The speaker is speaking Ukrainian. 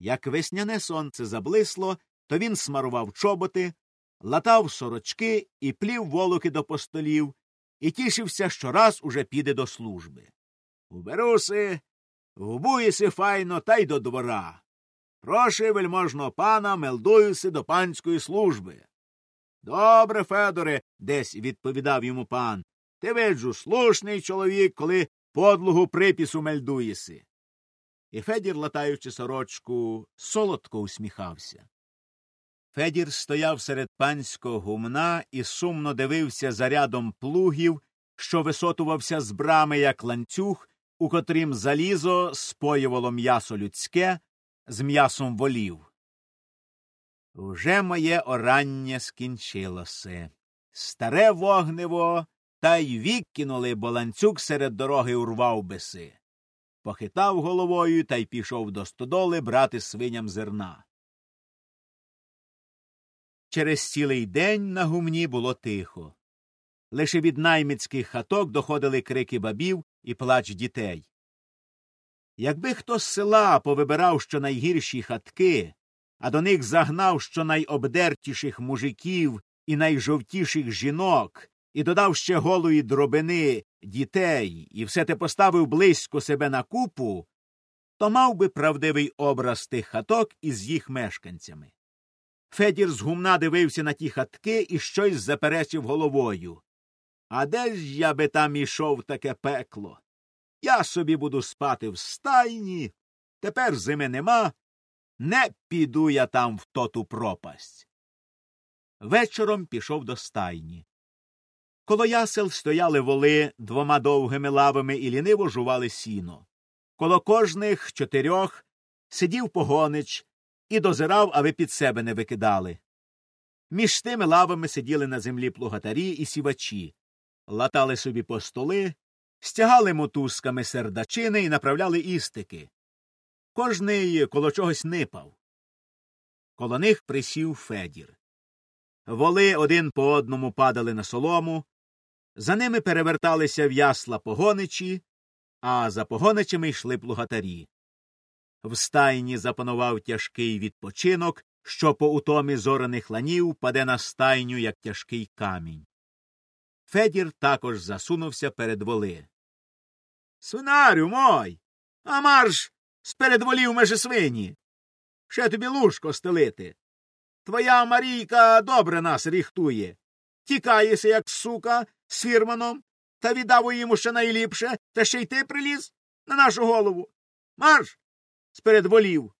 Як весняне сонце заблисло, то він смарував чоботи, латав сорочки і плів волоки до постолів, і тішився, що раз уже піде до служби. Уберуси, вбуєси файно та й до двора. Прошу вельможного пана, мелдуюси до панської служби. Добре, Федоре, десь відповідав йому пан. Ти виджу, слушний чоловік, коли подлугу припісу мельдуєси. І Федір, латаючи сорочку, солодко усміхався. Федір стояв серед панського гумна і сумно дивився за рядом плугів, що висотувався з брами, як ланцюг, у котрім залізо споювало м'ясо людське з м'ясом волів. Уже моє орання скінчилося. Старе вогнево та й вік кинули, бо ланцюг серед дороги урвав биси. Похитав головою та й пішов до стодоли брати свиням зерна. Через цілий день на гумні було тихо. Лише від наймицьких хаток доходили крики бабів і плач дітей. Якби хто з села повибирав щонайгірші хатки, а до них загнав щонайобдертіших мужиків і найжовтіших жінок, і додав ще голої дробини дітей, і все те поставив близько себе на купу, то мав би правдивий образ тих хаток із їх мешканцями. Федір з гумна дивився на ті хатки і щось заперечив головою. А де ж я би там ішов таке пекло? Я собі буду спати в стайні. Тепер зими нема. Не піду я там в тоту пропасть. Вечором пішов до стайні. Коло ясел стояли воли двома довгими лавами і ліниво жували сіно. Коло кожних чотирьох сидів погонич і дозирав, аби під себе не викидали. Між тими лавами сиділи на землі плугатарі і сівачі, латали собі по столи, стягали мотузками сердачини і направляли істики. Кожний коло чогось нипав. Коло них присів Федір. Воли один по одному падали на солому, за ними переверталися в ясла погоничі, а за погоничами йшли плугатарі. В стайні запанував тяжкий відпочинок, що по утомі зорених ланів паде на стайню, як тяжкий камінь. Федір також засунувся перед воли. Свинарю мой. А марш сперед волів межи свині. Ще тобі лужко стелити. Твоя Марійка добре нас ріхтує. Тікаєся, як сука, з фірманом, та віддав йому ще найліпше, та ще й ти приліз на нашу голову. Марш сперед волів.